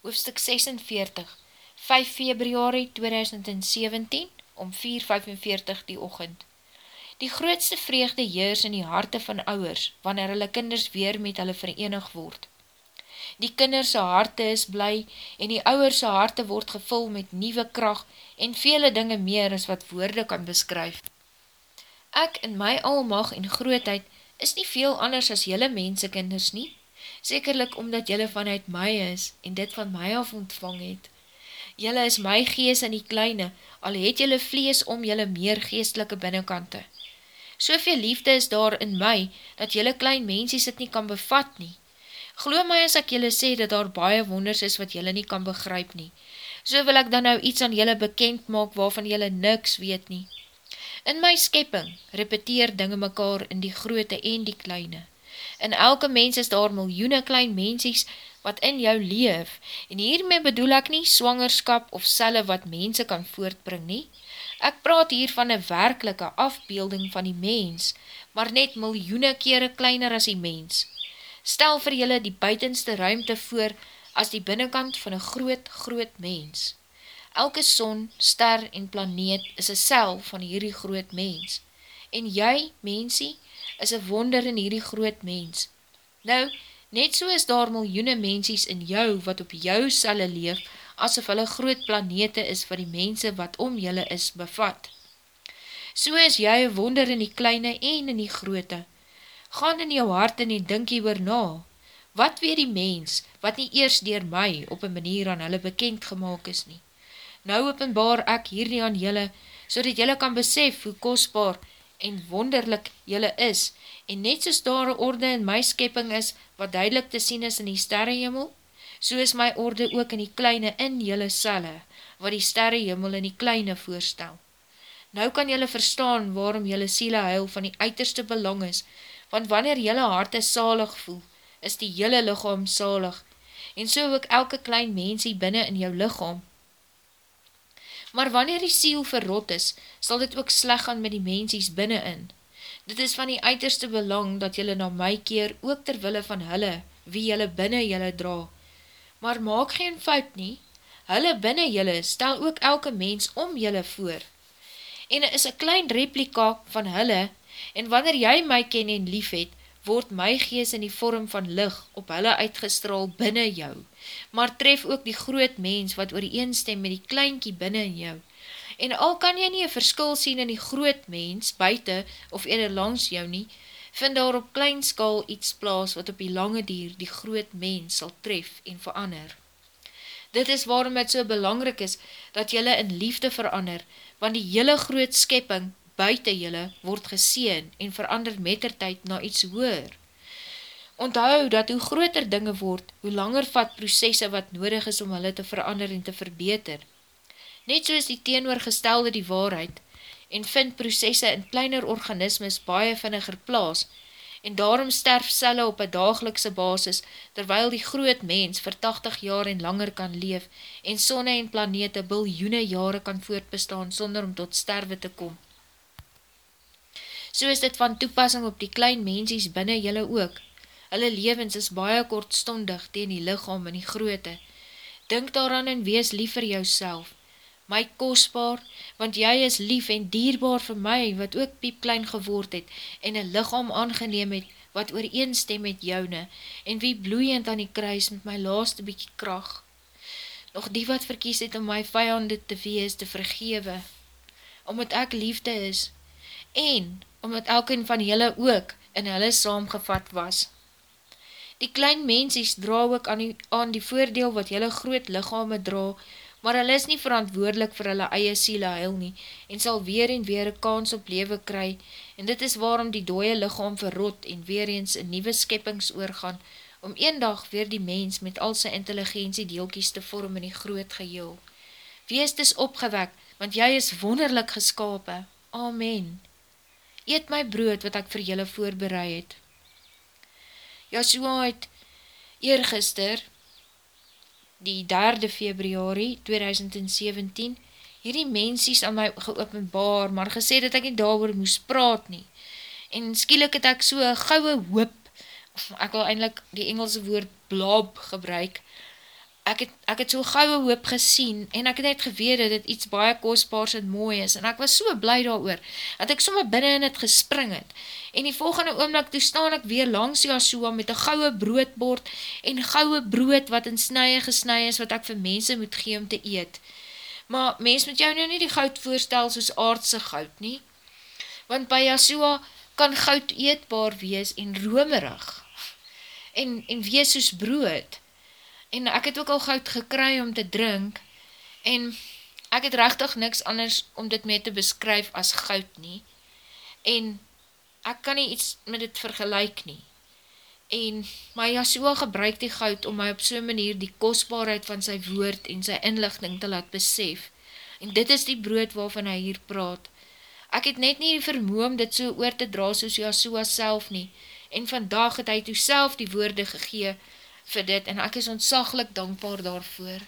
hoofstuk 46, 5 februari 2017, om 4.45 die ochend. Die grootste vreugde heers in die harte van ouwers, wanneer hulle kinders weer met hulle verenig word. Die kinderse harte is bly, en die ouwerse harte word gevul met nieuwe kracht, en vele dinge meer as wat woorde kan beskryf. Ek in my almag en grootheid is nie veel anders as jylle mensekinders nie, sekerlik omdat jylle vanuit my is en dit van my af ontvang het. Jylle is my gees in die kleine, al het jylle vlees om jylle meer geestelike binnenkante. Soveel liefde is daar in my, dat jylle klein mensies het nie kan bevat nie. Geloof my as ek jylle sê, dat daar baie wonders is wat jylle nie kan begryp nie. So wil ek dan nou iets aan jylle bekend maak, waarvan jylle niks weet nie. In my skepping repeteer dinge mekaar in die groote en die kleine. In elke mens is daar miljoene klein mensies wat in jou leef, en hiermee bedoel ek nie swangerskap of selle wat mense kan voortbring nie. Ek praat hier van een werkelike afbeelding van die mens, maar net miljoene kere kleiner as die mens. Stel vir julle die buitenste ruimte voor as die binnenkant van een groot, groot mens. Elke son, ster en planeet is een sel van hierdie groot mens. En jy, mensie, is een wonder in hierdie groot mens. Nou, net so is daar miljoene mensies in jou wat op jou selle leef, asof hulle groot planete is wat die mense wat om julle is bevat. So is jy een wonder in die kleine en in die groote. Gaan in jou hart en die dinkie oor na. Wat weer die mens, wat nie eers dier my op een manier aan hulle bekend gemaakt is nie. Nou openbaar ek hierdie aan julle, so dat julle kan besef hoe kostbaar en wonderlik jylle is, en net soos daar orde in my skepping is, wat duidelik te sien is in die sterrehemel, so is my orde ook in die kleine in jylle selle, wat die sterrehemel in die kleine voorstel. Nou kan jylle verstaan waarom jylle siele huil van die uiterste belang is, want wanneer jylle harte salig voel, is die jylle lichaam salig, en so ook elke klein mensie binnen in jou lichaam, maar wanneer die siel verrot is, sal dit ook sleg gaan met die mensies binnenin. Dit is van die uiterste belang dat jylle na my keer ook terwille van hulle, wie jylle binnen jylle dra. Maar maak geen fout nie, hulle binnen jylle stel ook elke mens om jylle voor. En is een klein replika van hulle, en wanneer jy my ken en lief het, word my gees in die vorm van lig op hulle uitgestraal binnen jou maar tref ook die groot mens wat oor die eenstem met die kleinkie binnen in jou. En al kan jy nie een verskil sien in die groot mens, buiten of eerder langs jou nie, vind daar op klein skaal iets plaas wat op die lange dier die groot mens sal tref en verander. Dit is waarom het so belangrik is, dat jylle in liefde verander, want die jylle groot skepping buiten jylle word geseen en verander mettertijd na iets hoer. Onthou dat hoe groter dinge word, hoe langer vat processe wat nodig is om hulle te verander en te verbeter. Net so is die teenoorgestelde die waarheid en vind processe in kleiner organismes baie vinniger plaas en daarom sterf celle op een dagelikse basis terwyl die groot mens vir 80 jaar en langer kan leef en sonne en planete biljoene jare kan voortbestaan sonder om tot sterwe te kom. So is dit van toepassing op die klein mensies binnen jylle ook. Hulle levens is baie kortstondig teen die lichaam en die groote. Dink daaran en wees lief vir jouself. My kostbaar, want jy is lief en dierbaar vir my, wat ook piepklein geword het, en een lichaam aangeneem het, wat ooreenstem met joune, en wie bloeiend aan die kruis met my laaste bykie kracht. Nog die wat verkies het om my vijande te wees, te vergewe, omdat ek liefde is, en omdat elkeen van julle ook in hulle saamgevat was. Die klein mensies dra ook aan die, aan die voordeel wat jylle groot lichame dra, maar hulle is nie verantwoordelik vir hulle eie siele heil nie, en sal weer en weer een kans op lewe kry, en dit is waarom die dooie lichaam verrot en weer eens een nieuwe skeppings oorgaan, om een dag weer die mens met al sy intelligentie deelkies te vorm in die groot geheel. Wees dis opgewek, want jy is wonderlik geskapen. Amen. Eet my brood wat ek vir julle voorbereid het. Joshua het eergister, die 3 februari 2017, hierdie mensies aan my geopenbaar, maar gesê dat ek nie daar moes praat nie. En skielik het ek so een gouwe hoop, ek wil eindelijk die Engelse woord blob gebruik, ek het, ek het so gouwe hoop gesien, en ek het net geweer dat het iets baie kostbaars en mooi is, en ek was so blij daar oor, dat ek sommer binnen in het gespring het, en die volgende oomlik, toe staan ek weer langs Joshua met een gouwe broodbord, en gouwe brood wat in snye gesny is, wat ek vir mense moet gee om te eet. Maar mens moet jou nou nie die goud voorstel soos aardse goud nie, want by Joshua kan goud eetbaar wees en romerig, en, en wees soos brood, en ek het ook al goud gekry om te drink, en ek het rechtig niks anders om dit mee te beskryf as goud nie, en ek kan nie iets met dit vergelijk nie, en my Yahshua gebruik die goud om my op so'n manier die kostbaarheid van sy woord en sy inlichting te laat besef, en dit is die brood waarvan hy hier praat. Ek het net nie die vermoe om dit so oor te dra soos Yahshua self nie, en vandag het hy toe self die woorde gegee, vir dit en ek is ontzaglik dankbaar daarvoor.